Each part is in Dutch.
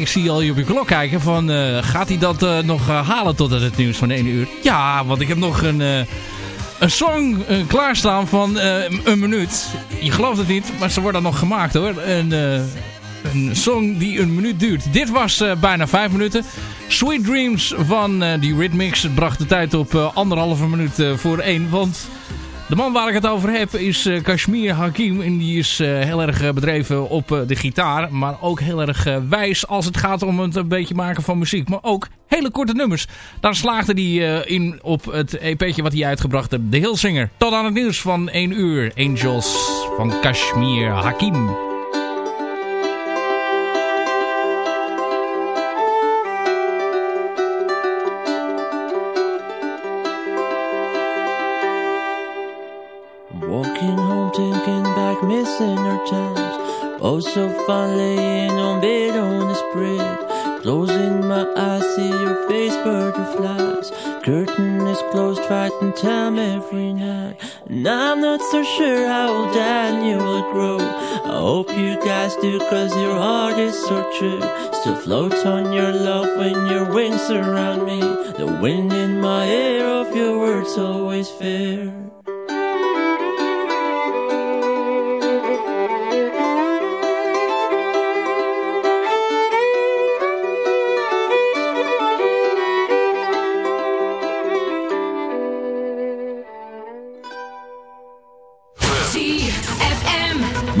ik zie al je op je klok kijken van uh, gaat hij dat uh, nog uh, halen tot het nieuws van 1 uur? Ja, want ik heb nog een, een song klaarstaan van een minuut. Je gelooft het niet, maar ze worden nog gemaakt hoor. Een, een song die een minuut duurt. Dit was bijna 5 minuten. Sweet Dreams van die Rhythmix bracht de tijd op anderhalve minuut voor 1. Want de man waar ik het over heb is Kashmir Hakim. En die is heel erg bedreven op de gitaar. Maar ook heel erg wijs als het gaat om het een beetje maken van muziek. Maar ook hele korte nummers. Daar slaagde hij in op het EP'tje wat hij uitgebracht heeft. De Hillsinger. Tot aan het nieuws van 1 uur. Angels van Kashmir Hakim. missing our times. Oh, so fun laying on bed on the spread. Closing face, butterflies. Curtain is closed, fighting time every night. And I'm not so sure how old Daniel will grow. I hope you guys do, cause your heart is so true. Still floats on your love when your wings surround me. The wind in my hair of your words always fair.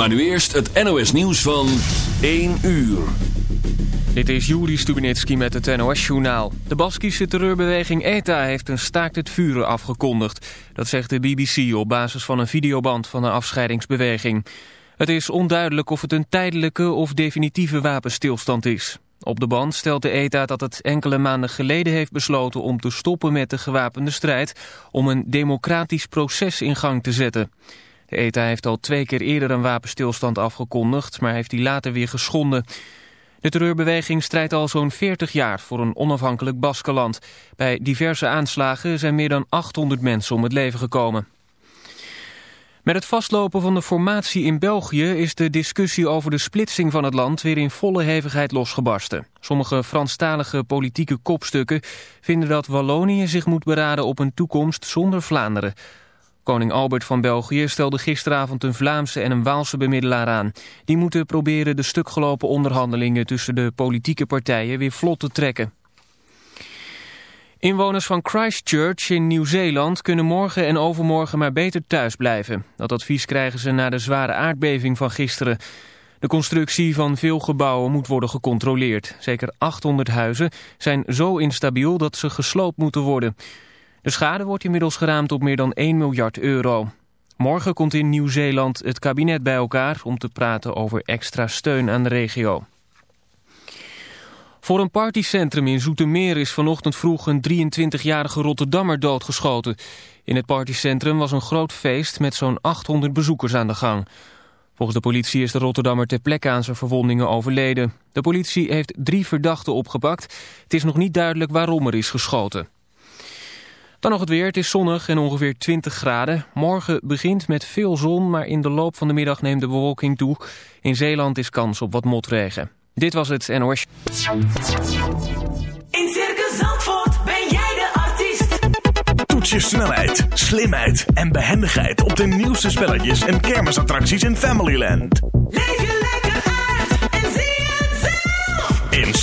Maar nu eerst het NOS nieuws van 1 uur. Dit is Juri Stubinitski met het NOS-journaal. De Baskische terreurbeweging ETA heeft een staakt het vuren afgekondigd. Dat zegt de BBC op basis van een videoband van de afscheidingsbeweging. Het is onduidelijk of het een tijdelijke of definitieve wapenstilstand is. Op de band stelt de ETA dat het enkele maanden geleden heeft besloten om te stoppen met de gewapende strijd... om een democratisch proces in gang te zetten. ETA heeft al twee keer eerder een wapenstilstand afgekondigd, maar heeft die later weer geschonden. De terreurbeweging strijdt al zo'n 40 jaar voor een onafhankelijk Baskeland. Bij diverse aanslagen zijn meer dan 800 mensen om het leven gekomen. Met het vastlopen van de formatie in België is de discussie over de splitsing van het land weer in volle hevigheid losgebarsten. Sommige Franstalige politieke kopstukken vinden dat Wallonië zich moet beraden op een toekomst zonder Vlaanderen. Koning Albert van België stelde gisteravond een Vlaamse en een Waalse bemiddelaar aan. Die moeten proberen de stukgelopen onderhandelingen tussen de politieke partijen weer vlot te trekken. Inwoners van Christchurch in Nieuw-Zeeland kunnen morgen en overmorgen maar beter thuis blijven. Dat advies krijgen ze na de zware aardbeving van gisteren. De constructie van veel gebouwen moet worden gecontroleerd. Zeker 800 huizen zijn zo instabiel dat ze gesloopt moeten worden. De schade wordt inmiddels geraamd op meer dan 1 miljard euro. Morgen komt in Nieuw-Zeeland het kabinet bij elkaar om te praten over extra steun aan de regio. Voor een partycentrum in Zoetermeer is vanochtend vroeg een 23-jarige Rotterdammer doodgeschoten. In het partycentrum was een groot feest met zo'n 800 bezoekers aan de gang. Volgens de politie is de Rotterdammer ter plekke aan zijn verwondingen overleden. De politie heeft drie verdachten opgepakt. Het is nog niet duidelijk waarom er is geschoten. Dan nog het weer. Het is zonnig en ongeveer 20 graden. Morgen begint met veel zon, maar in de loop van de middag neemt de bewolking toe. In Zeeland is kans op wat motregen. Dit was het NOS. In Circus Zandvoort ben jij de artiest. Toets je snelheid, slimheid en behendigheid op de nieuwste spelletjes en kermisattracties in Familyland. Leef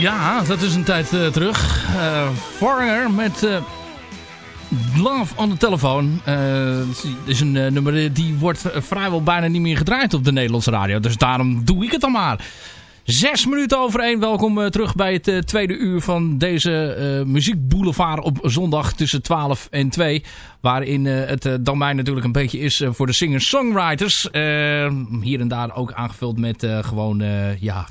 Ja, dat is een tijd eh, terug. Foreigner met eh, Love on the telefoon. Het is een nummer die wordt vrijwel bijna niet meer gedraaid op de Nederlandse radio. Dus daarom doe ik het dan maar. Zes minuten over één. Welkom terug bij het tweede uur van deze eh muziekboulevard op zondag tussen 12 en 2. Waarin het eh, domein natuurlijk een beetje is voor de singers-songwriters. Hier en daar ook aangevuld met gewoon, ja,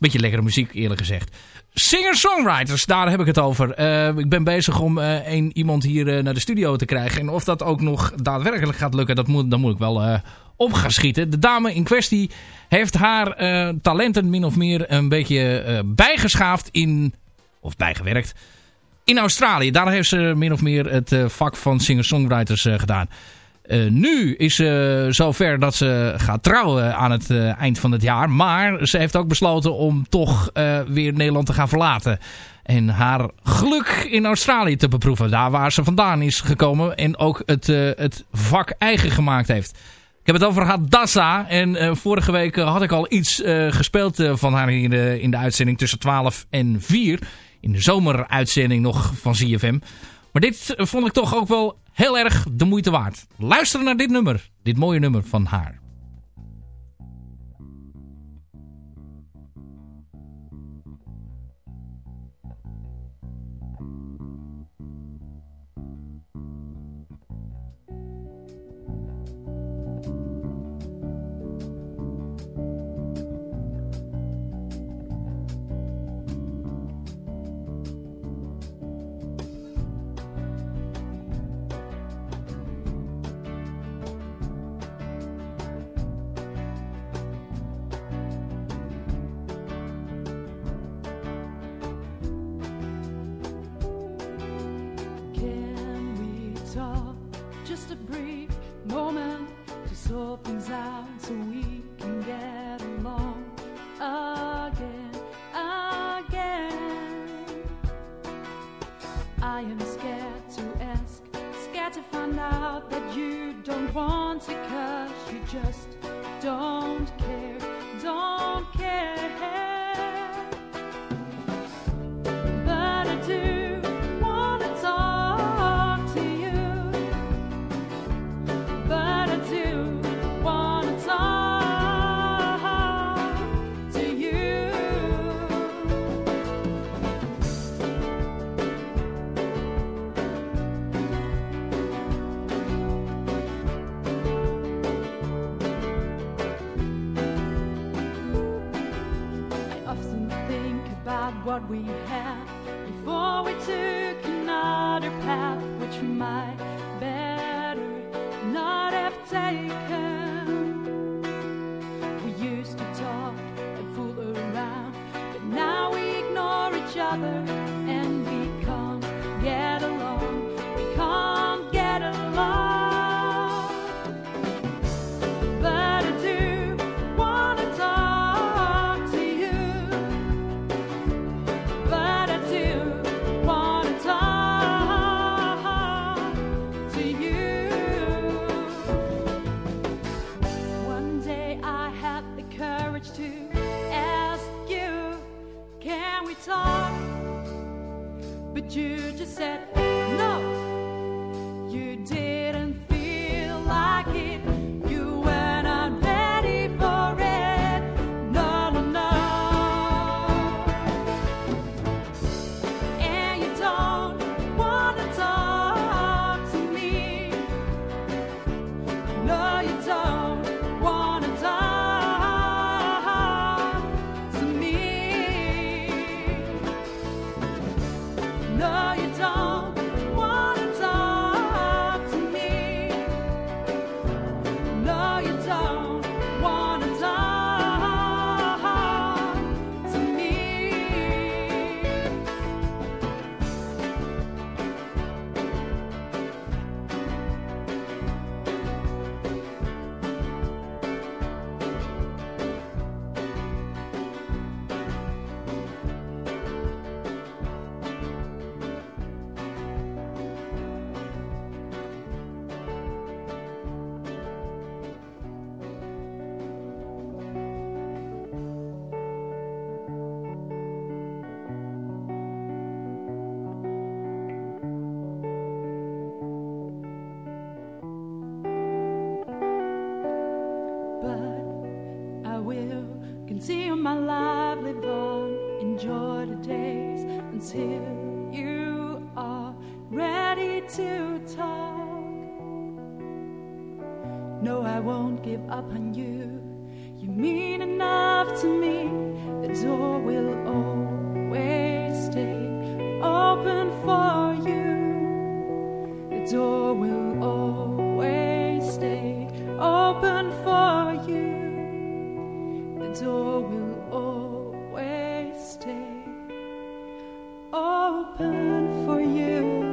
beetje lekkere muziek eerlijk gezegd. Singer-songwriters, daar heb ik het over. Eh, ik ben bezig om eh, een, iemand hier eh, naar de studio te krijgen. En of dat ook nog daadwerkelijk gaat lukken, dat moet, dan moet ik wel op gaan schieten. De dame in kwestie heeft haar talenten min of meer een beetje bijgeschaafd in... Of bijgewerkt. In Australië. Daar heeft ze min of meer het vak van singer-songwriters gedaan. Eh, nu is ze zover dat ze gaat trouwen aan het eh, eind van het jaar. Maar ze heeft ook besloten om toch eh, weer Nederland te gaan verlaten. En haar geluk in Australië te beproeven. Daar waar ze vandaan is gekomen. En ook het, eh, het vak eigen gemaakt heeft. Ik heb het over Hadassa. En eh, vorige week eh, had ik al iets eh, gespeeld eh, van haar in de, in de uitzending tussen 12 en 4. In de zomeruitzending nog van ZFM. Maar dit eh, vond ik toch ook wel heel erg de moeite waard. Luister naar dit nummer. Dit mooie nummer van haar. No, I won't give up on you. You mean enough to me. The door will always stay open for you. The door will always stay open for you. The door will always stay open for you.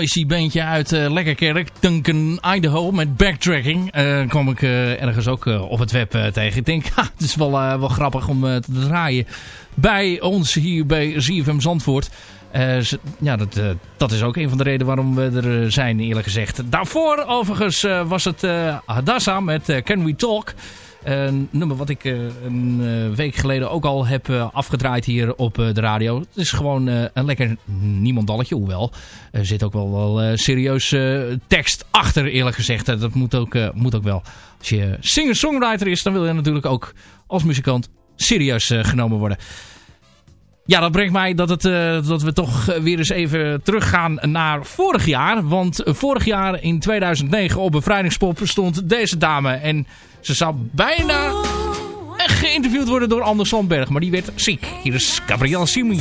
Noisy bandje uit eh Lekkerkerk, Duncan, Idaho, met backtracking. Eh kwam ik eh, ergens ook op het web tegen. Ik denk, ha, het is wel, wel grappig om te draaien bij ons hier bij ZFM Zandvoort. Ja, dat, dat is ook een van de redenen waarom we er zijn, eerlijk gezegd. Daarvoor overigens was het Hadassah met Can We Talk. Een nummer wat ik eh, een eh, week geleden ook al heb eh, afgedraaid hier op de radio. Het is gewoon een lekker niemandalletje. Hoewel, er zit ook wel, wel serieus tekst achter eerlijk gezegd. Dat moet ook, moet ook wel. Als je singer-songwriter is, dan wil je natuurlijk ook als muzikant serieus genomen worden. Ja, dat brengt mij dat, het, dat we toch weer eens even teruggaan naar vorig jaar. Want vorig jaar in 2009 op Bevrijdingspop stond deze dame. En ze zou bijna geïnterviewd worden door Anders Sandberg. Maar die werd ziek. Hier is Gabrielle Simon.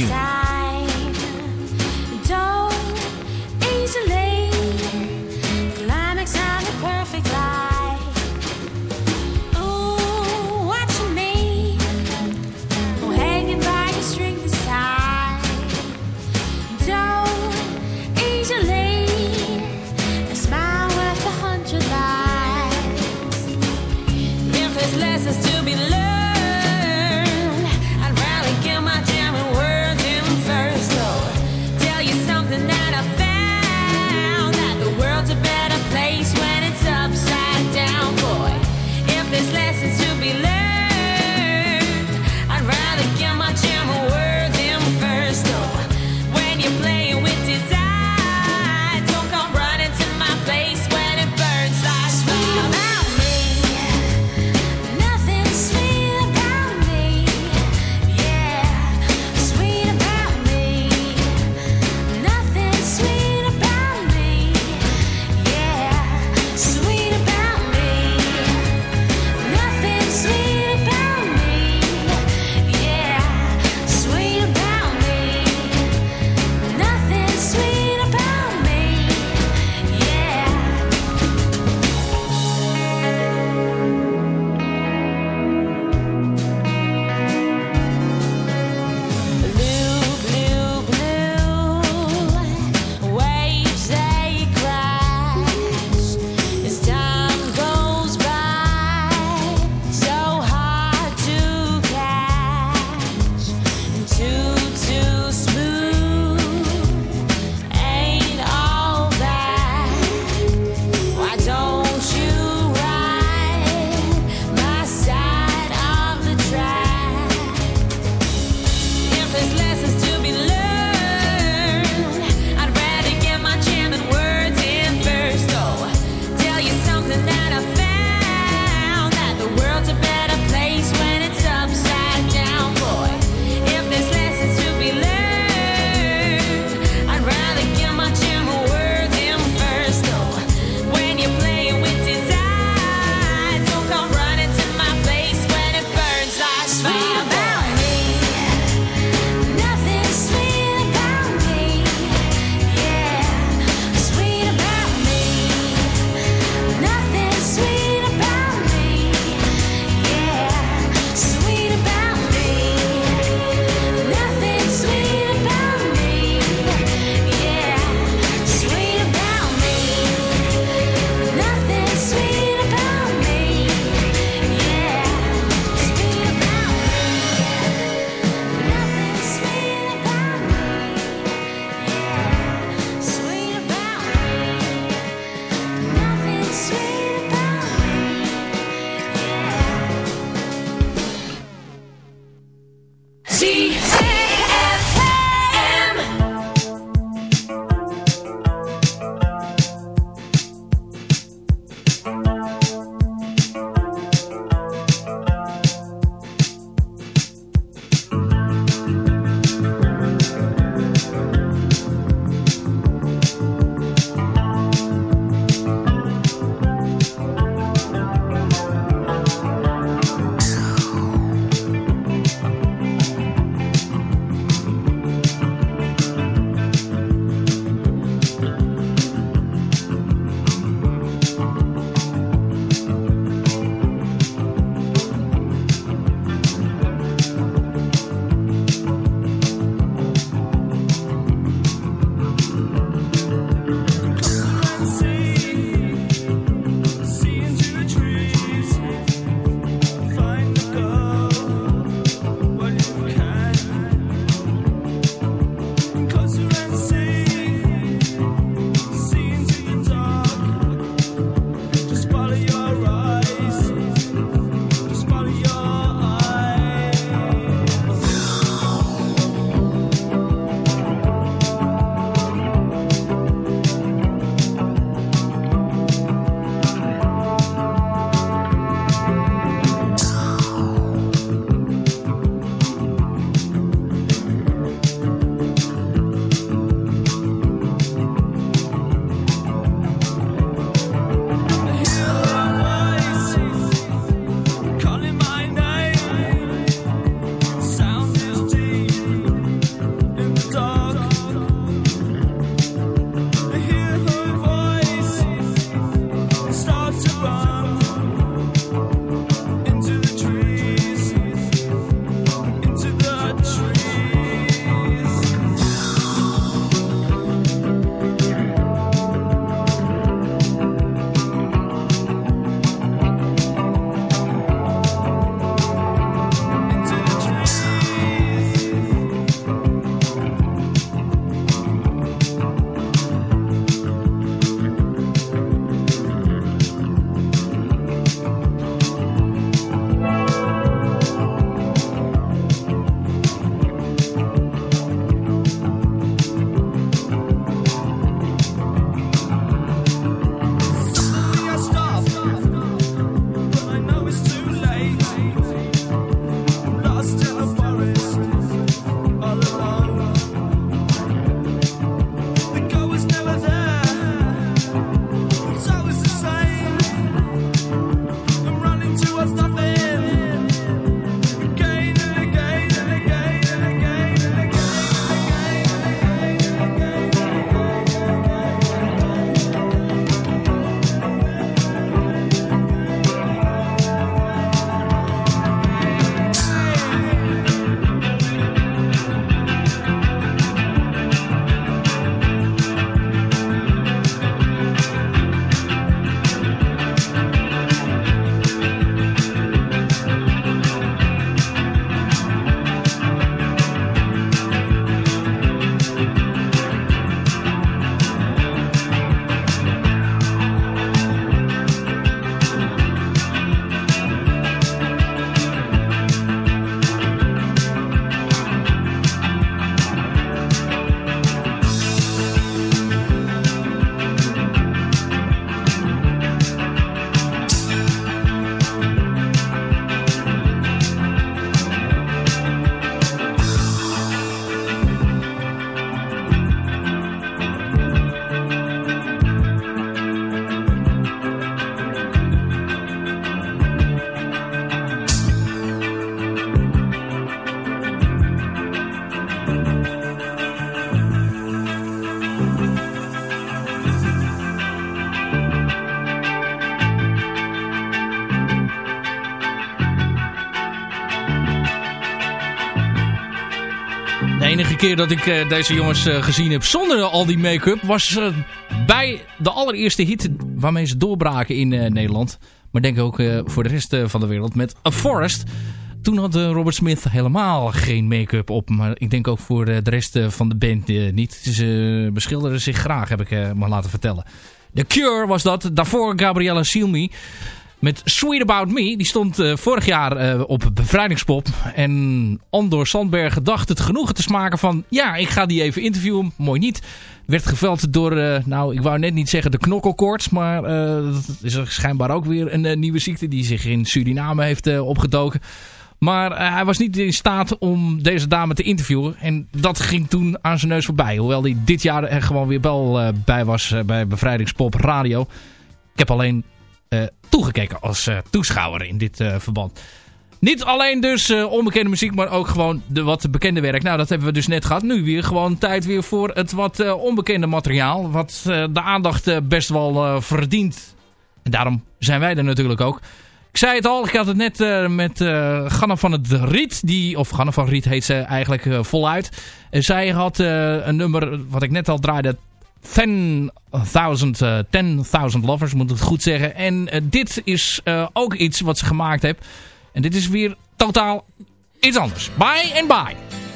Keer dat ik eh, deze jongens eh, gezien heb zonder al die make-up... was bij de allereerste hit waarmee ze doorbraken in eh, Nederland. Maar denk ook voor de rest van de wereld met A Forest. Toen had Robert Smith helemaal geen make-up op. Maar ik denk ook voor de rest van de band niet. Ze beschilderen zich graag, heb ik me laten vertellen. The Cure was dat. Daarvoor Gabriella Cilmi met Sweet About Me. Die stond eh, vorig jaar eh, op Bevrijdingspop. En Andor Sandberg dacht het genoegen te smaken van... Ja, ik ga die even interviewen. Mooi niet. Werd geveld door, eh, nou ik wou net niet zeggen de knokkelkoorts. Maar dat is schijnbaar ook weer een nieuwe ziekte die zich in Suriname heeft opgedoken. Maar hij was niet in staat om deze dame te interviewen. En dat ging toen aan zijn neus voorbij. Hoewel hij dit jaar er gewoon weer wel bij was bij Bevrijdingspop Radio. Ik heb alleen toegekeken als eh, toeschouwer in dit eh, verband. Niet alleen dus eh, onbekende muziek, maar ook gewoon de wat bekende werk. Nou, dat hebben we dus net gehad. Nu weer gewoon tijd weer voor het wat eh, onbekende materiaal. Wat eh, de aandacht eh, best wel eh, verdient. En daarom zijn wij er natuurlijk ook. Ik zei het al, ik had het net eh, met eh Ganna van het Riet. Die, of Ganna van Riet heet ze eigenlijk eh, voluit. Zij had eh, een nummer, wat ik net al draaide... 10.000 eh, 10.000 Lovers, moet ik het goed zeggen. En eh, dit is eh, ook iets wat ze gemaakt heeft. En dit is weer totaal iets anders. Bye and bye.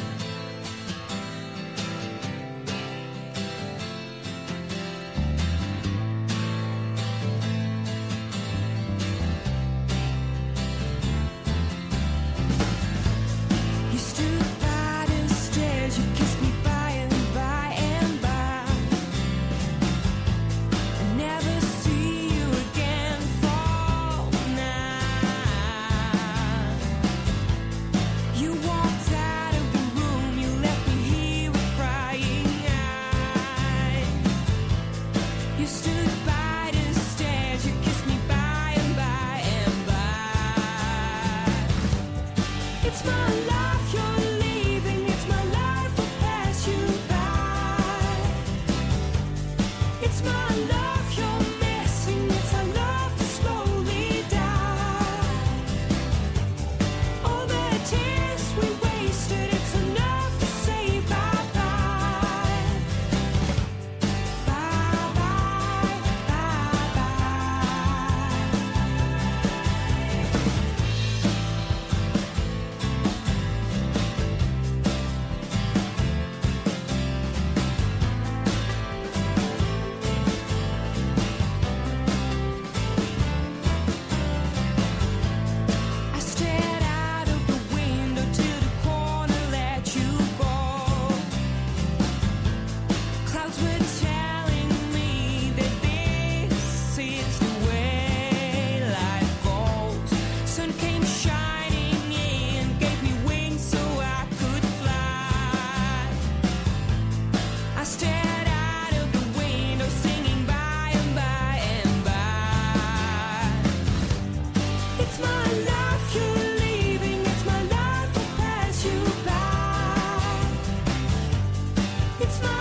It's not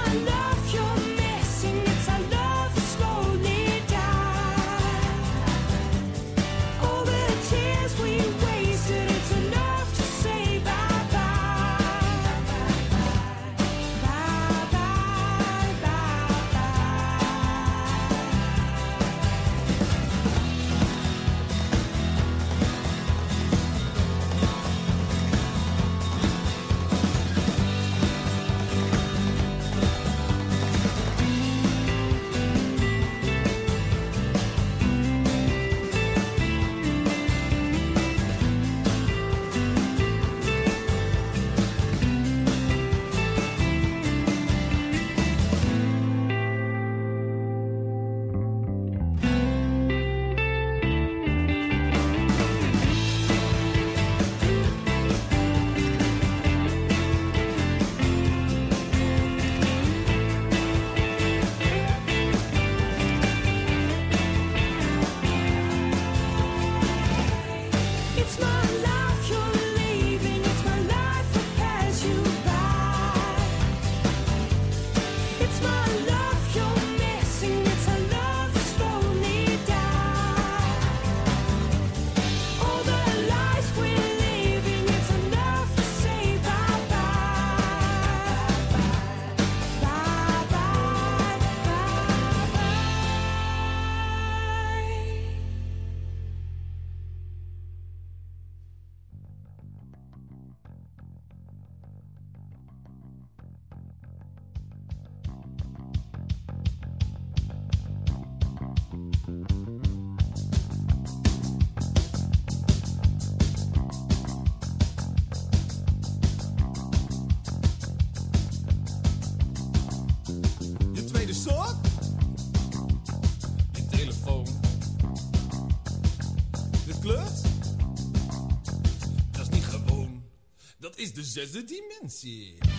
is de zesde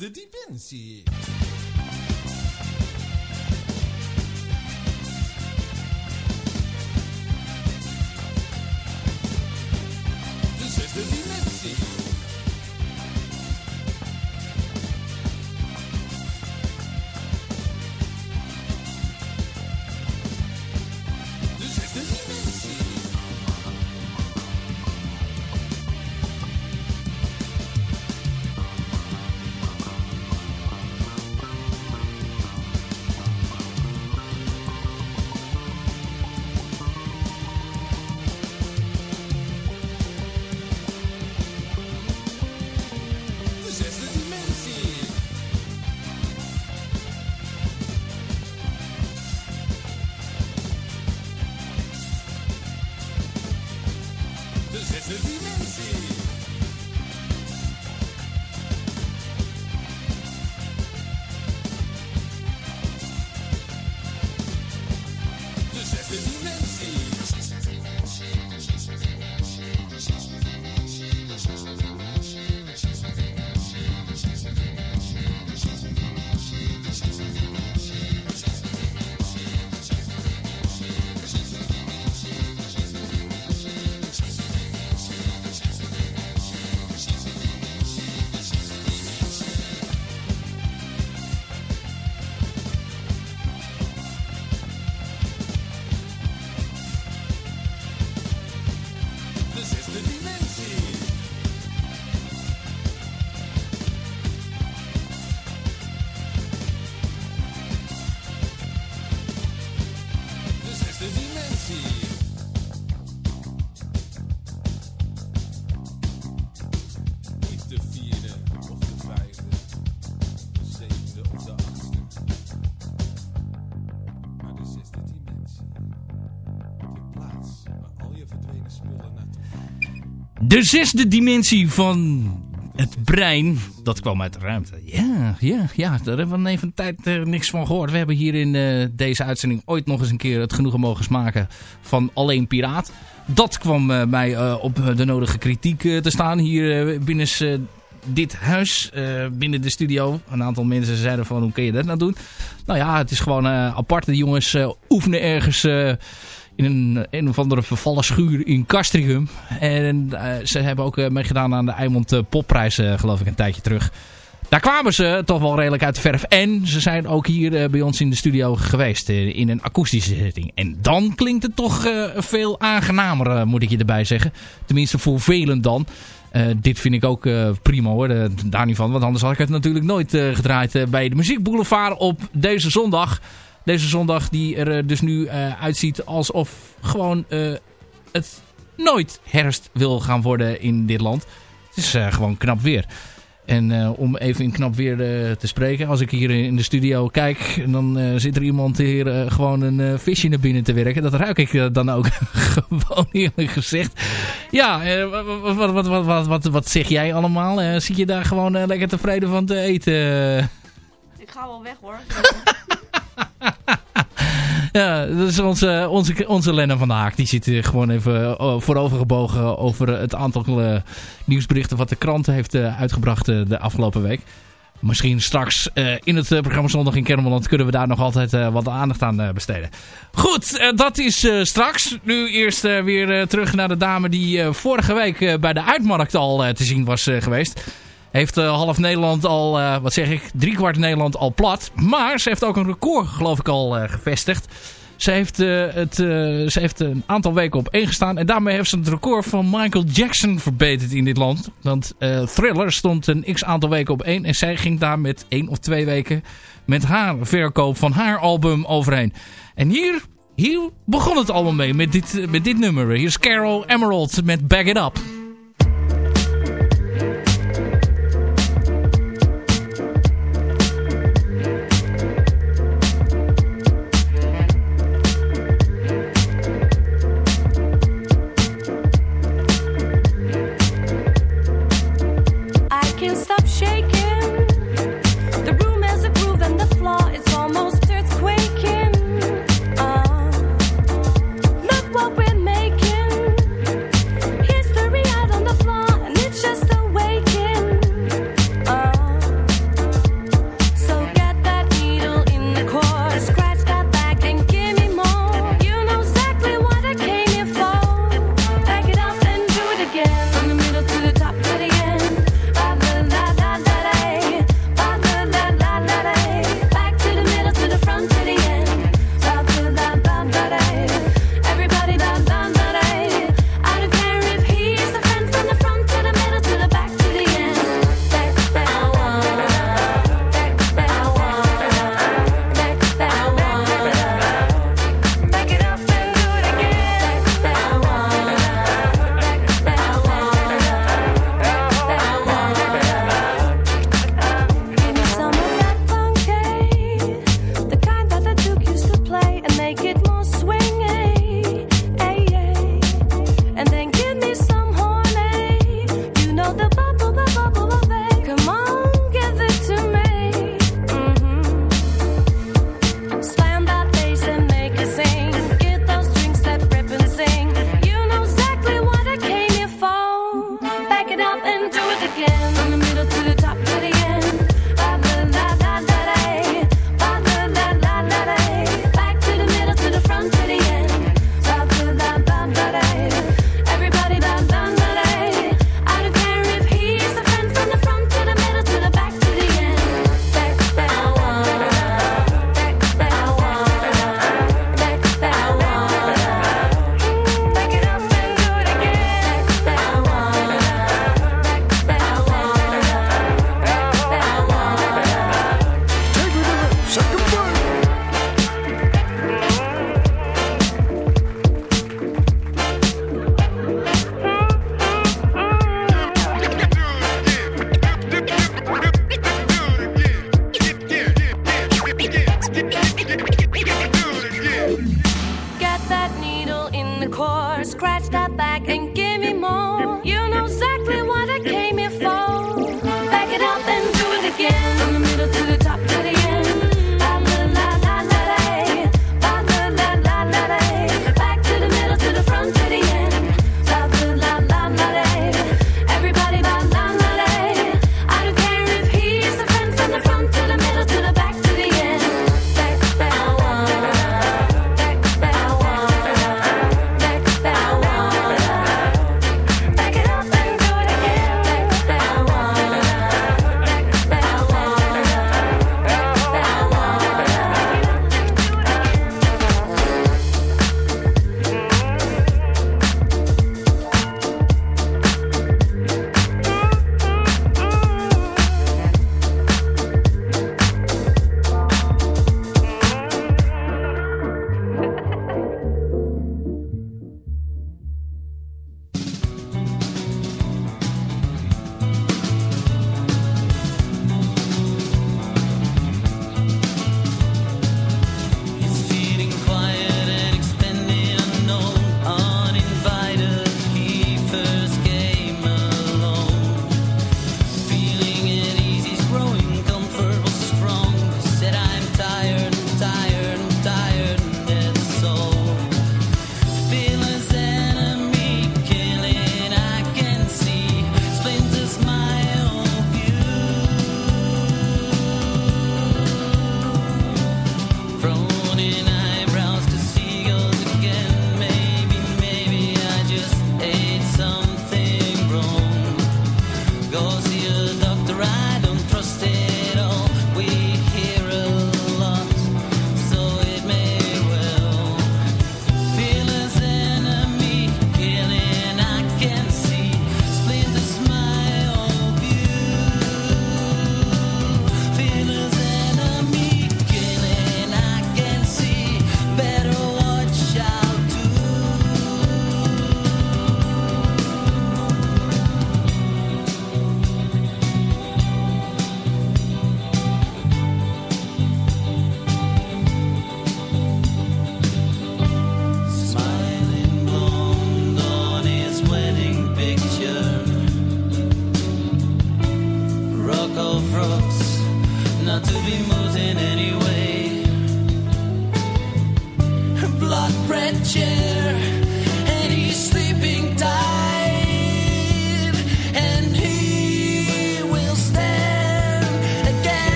de zesde dimensie. De zesde dimensie van het brein. Dat kwam uit de ruimte. Ja, ja, ja. Daar hebben we even een tijd eh, niks van gehoord. We hebben hier in eh, deze uitzending ooit nog eens een keer het genoegen mogen smaken van Alleen Piraat. Dat kwam eh, mij op de nodige kritiek te staan hier binnen dit huis, binnen de studio. Een aantal mensen zeiden van hoe kun je dat nou doen? Nou ja, het is gewoon apart. De jongens oefenen ergens... in een, een of andere vervallen schuur in Castricum. En eh, ze hebben ook eh, meegedaan aan de Eimond eh, Popprijs, geloof ik, een tijdje terug. Daar kwamen ze toch wel redelijk uit de verf. En ze zijn ook hier bij ons in de studio geweest. in een akoestische setting. En dan klinkt het toch veel aangenamer, moet ik je erbij zeggen. Tenminste voor velen dan. Dit vind ik ook prima hoor, daar niet van. Want anders had ik het natuurlijk nooit gedraaid bij de Muziek Boulevard op deze zondag. Deze zondag die er eh, dus nu eh, uitziet alsof gewoon eh, het nooit herfst wil gaan worden in dit land. Het is gewoon knap weer. En om even in knap weer te spreken. Als ik hier in de studio kijk. Dan zit er iemand hier gewoon een visje naar binnen te werken. Dat ruik ik dan ook gewoon eerlijk gezegd. Ja, wat, wat, wat, wat, wat, wat, zeg jij allemaal? Zit je daar gewoon lekker tevreden van te eten? Ik ga wel weg hoor. Ja, dat is onze, onze, onze Lennon van de Haak. Die zit gewoon even eh, voorovergebogen over het aantal eh, nieuwsberichten wat de krant heeft eh, uitgebracht de afgelopen week. Misschien straks in het programma Zondag in Kermeland kunnen we daar nog altijd wat aandacht aan besteden. Goed, dat is straks. Nu eerst weer terug naar de dame die vorige week bij de uitmarkt al te zien was geweest. Heeft eh, half Nederland al, eh, wat zeg ik, driekwart Nederland al plat. Maar ze heeft ook een record, geloof ik, al eh, gevestigd. Ze heeft, het, ze heeft een aantal weken op één gestaan. En daarmee heeft ze het record van Michael Jackson verbeterd in dit land. Want Thriller stond een x-aantal weken op één. En zij ging daar met één of twee weken met haar verkoop van haar album overheen. En hier, hier begon het allemaal mee met dit, met dit nummer. Hier is Carol Emerald met Back It Up.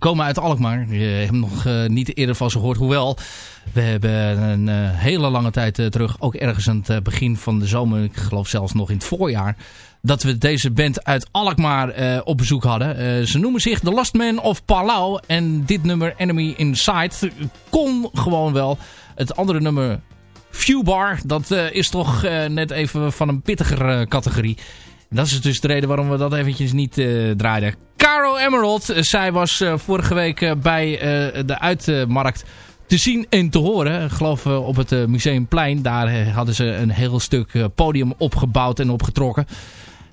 Komen uit Alkmaar. Hebt hem nog eh, niet eerder van ze gehoord. Hoewel, we hebben een eh, hele lange tijd eh, terug, ook ergens aan het begin van de zomer, ik geloof zelfs nog in het voorjaar, dat we deze band uit Alkmaar op bezoek hadden. Ze noemen zich The Last Man of Palau. En dit nummer, Enemy Inside, kon gewoon wel. Het andere nummer, Viewbar, dat is toch net even van een pittiger categorie. Dat is dus de reden waarom we dat eventjes niet draaiden. Caro Emerald, eh, zij was eh, vorige week eh, bij de uitmarkt te zien en te horen. Ik geloof op het Museumplein. Daar hadden ze een heel stuk podium opgebouwd en opgetrokken.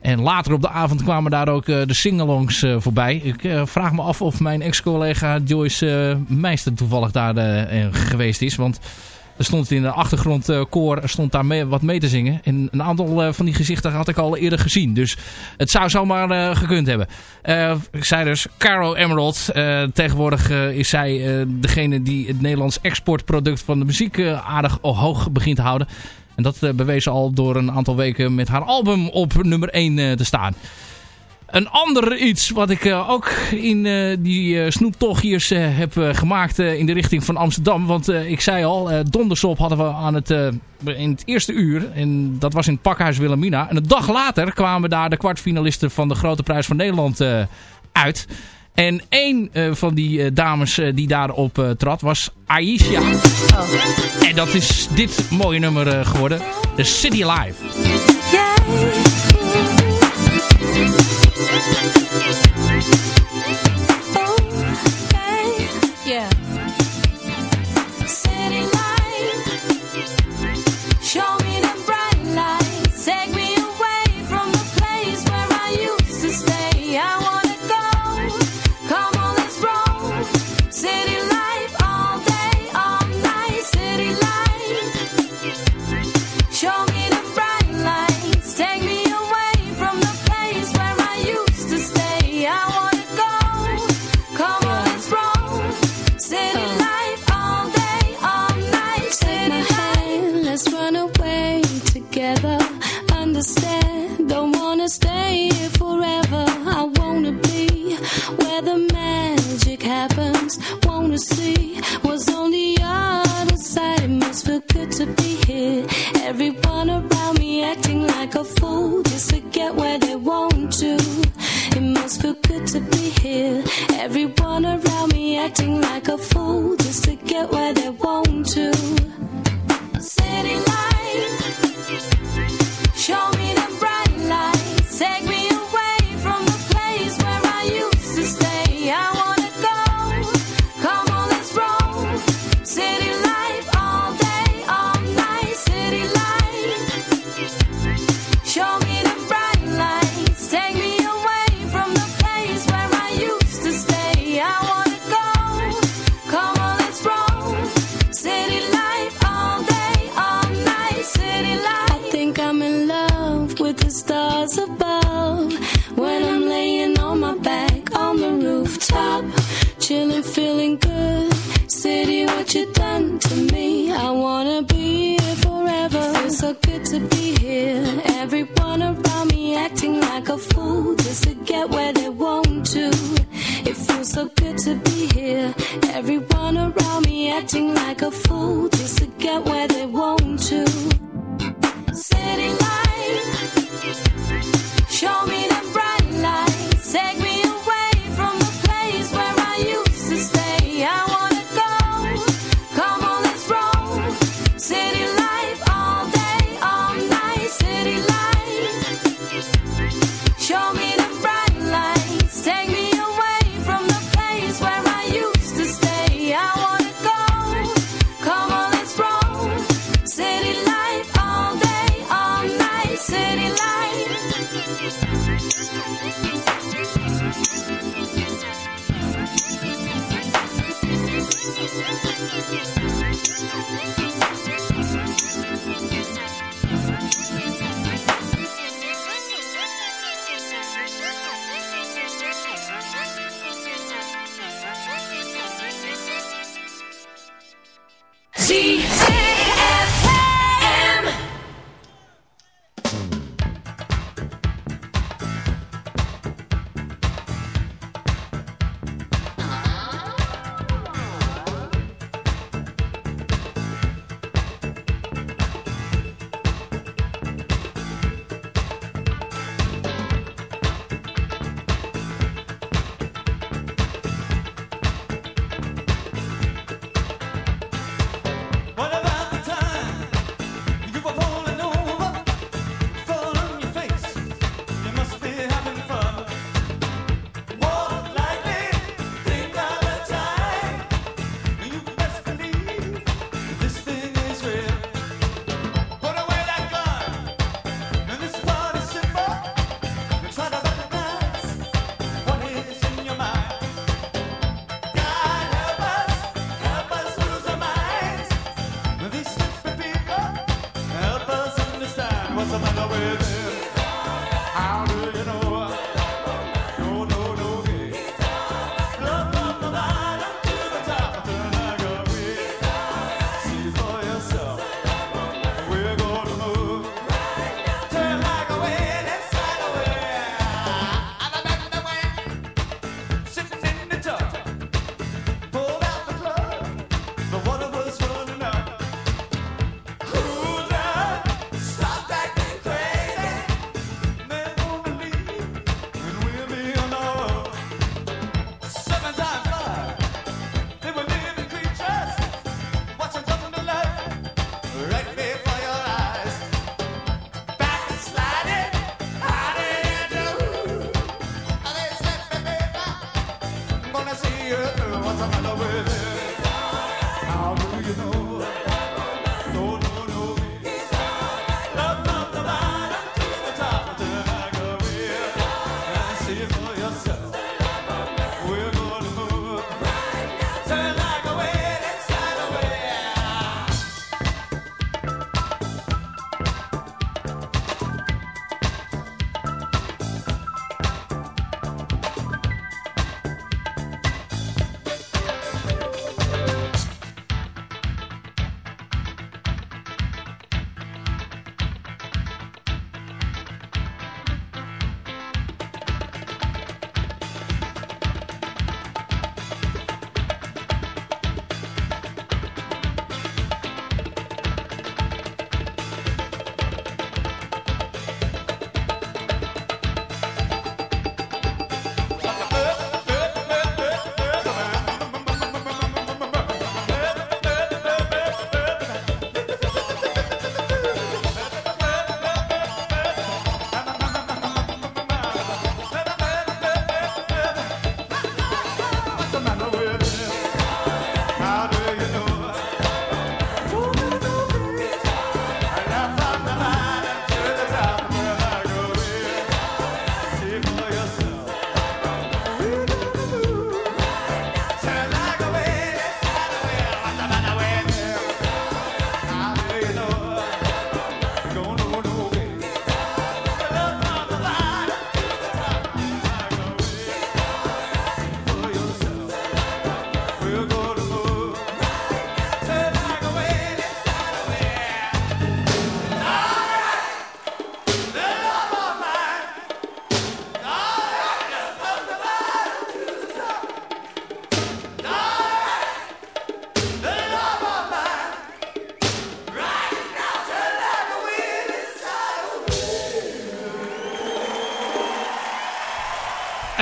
En later op de avond kwamen daar ook de singalongs voorbij. Ik vraag me af of mijn ex-collega Joyce Meister toevallig daar geweest is. Want er stond in de achtergrondkoor stond daar wat mee te zingen. En een aantal eh, van die gezichten had ik al eerder gezien. Dus het zou zomaar eh, gekund hebben. Eh, ik zei dus Caro Emerald. Eh, tegenwoordig eh, is zij eh, degene die het Nederlands exportproduct van de muziek eh, aardig hoog begint te houden. En dat eh, bewees al door een aantal weken met haar album op nummer 1 eh, te staan. Een ander iets wat ik eh, ook in eh, die uh, snoeptochtjes eh, heb eh, gemaakt in de richting van Amsterdam. Want ik zei al, dondersop hadden we aan het, in het eerste uur. En dat was in het pakhuis Wilhelmina. En een dag later kwamen daar de kwartfinalisten van de Grote Prijs van Nederland uit. En één van die dames die daarop trad was Aisha. En dat is dit mooie nummer geworden. The City Life. Yeah. Thank you.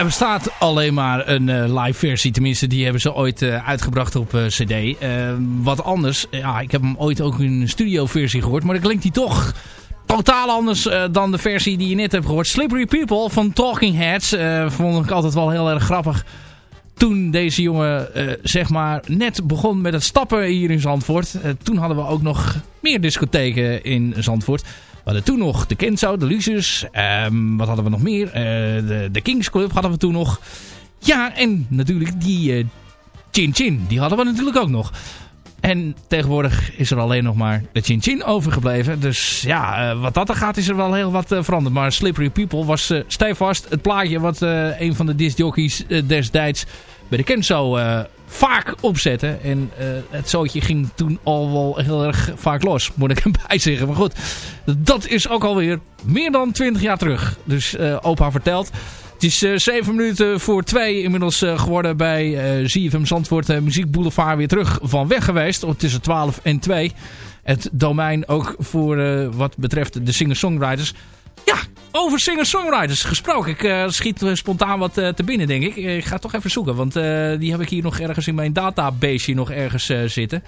Er bestaat alleen maar een eh, live versie. Tenminste, die hebben ze ooit eh, uitgebracht op eh, cd. Wat anders, ja, ik heb hem ooit ook in een studio versie gehoord. Maar dan klinkt hij toch totaal anders dan de versie die je net hebt gehoord. Slippery People van Talking Heads vond ik altijd wel heel erg grappig. Toen deze jongen zeg maar net begon met het stappen hier in Zandvoort. Toen hadden we ook nog meer discotheken in Zandvoort. Hadden toen nog de Kenzo, de Luxus. ehm, wat hadden we nog meer? Eh, de, de Kings Club hadden we toen nog. Ja, en natuurlijk die eh, Chin Chin. Die hadden we natuurlijk ook nog. En tegenwoordig is er alleen nog maar de Chin Chin overgebleven. Dus ja, eh, wat dat er gaat is er wel heel wat veranderd. Maar Slippery People was uh, stijfvast het plaatje wat een van de discjockeys uh, destijds bij de Kenzo uh, vaak opzette. En uh, het zootje ging toen al wel heel erg vaak los, moet ik erbij zeggen. Maar goed, dat is ook alweer meer dan 20 jaar terug. Dus uh, opa vertelt. Het is uh, 7 minuten voor 2 inmiddels geworden bij uh, ZFM Zandvoort Muziek Boulevard weer terug van weg geweest. Tussen 12 en 2. Het domein ook voor wat betreft de singer-songwriters. Ja, over singer-songwriters gesproken. Ik uh, schiet uh, spontaan wat uh, te binnen, denk ik. Ik ga toch even zoeken, want die heb ik hier nog ergens in mijn database nog ergens zitten.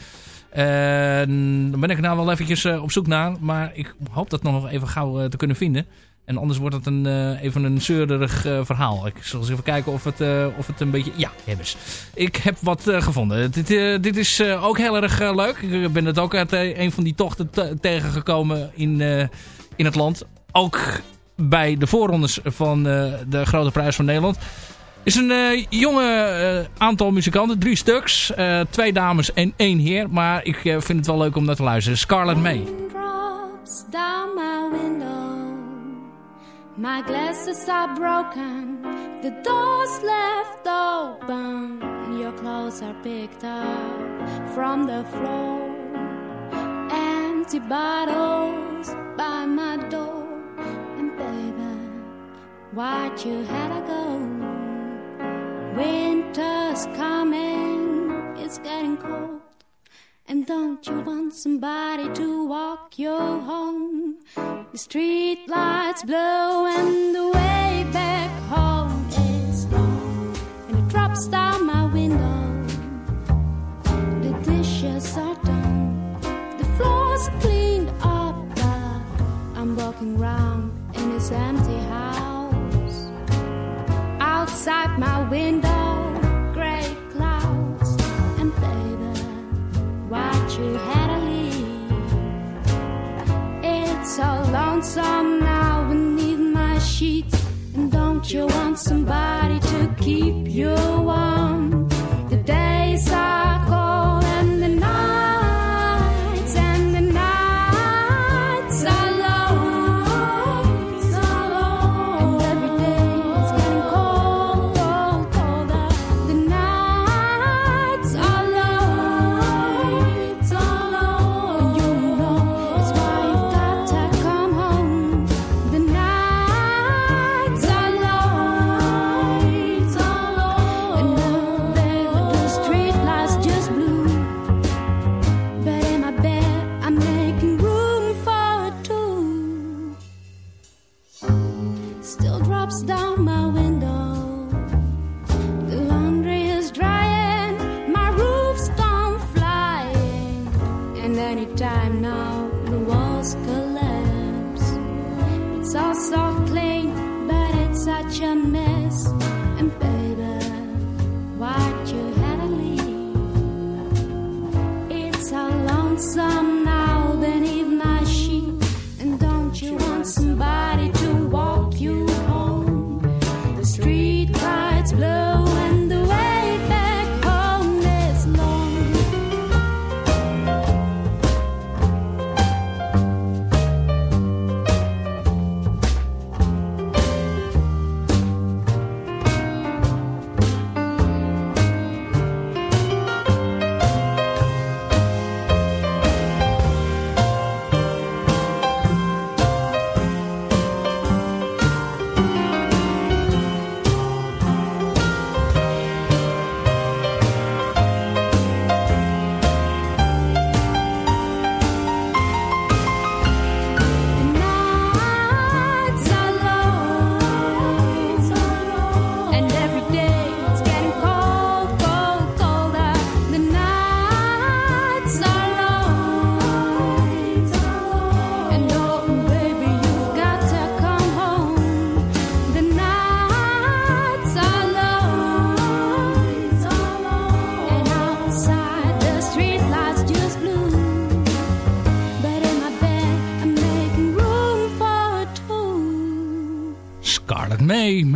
Daar ben ik nou wel eventjes op zoek naar, maar ik hoop dat nog even gauw te kunnen vinden. En anders wordt het een, even een zeurderig verhaal. Ik zal eens even kijken of het, of het een beetje... Ja, hebben ze. Ik heb wat gevonden. Dit, dit is ook heel erg leuk. Ik ben het ook uit een van die tochten tegengekomen in, in het land. Ook bij de voorrondes van de Grote Prijs van Nederland. is een jonge aantal muzikanten. Drie stuks. twee dames en één heer. Maar ik vind het wel leuk om naar te luisteren. Scarlett May. down my window My glasses are broken, the door's left open. Your clothes are picked up from the floor. Empty bottles by my door. Baby, why'd you had to go? Winter's coming, it's getting cold. And don't you want somebody to walk you home? The street lights blow and the way back home is long. And it drops down my window. The dishes are done. The floor's cleaned up. But I'm walking round empty house. Outside my window, gray clouds. And baby, why'd you have to leave? It's so lonesome now beneath my sheets. And don't you want somebody to keep you warm?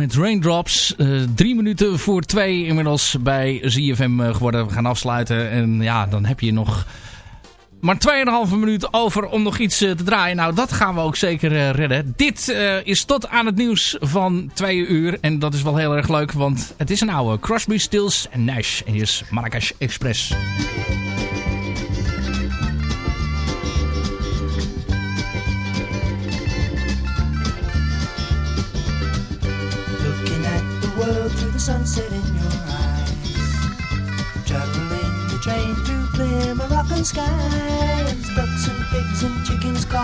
Met Raindrops. Eh, drie minuten voor twee inmiddels bij ZFM eh, geworden. We gaan afsluiten en ja, dan heb je nog maar 2,5 minuut over om nog iets eh, te draaien. Nou, dat gaan we ook zeker redden. Dit is tot aan het nieuws van 2 uur. En dat is wel heel erg leuk, want het is een oude Crosby, Stills en Nash. En hier is Marrakesh Express. sunset in your eyes. Juggling the train through clear Moroccan skies. Ducks and pigs and chickens call.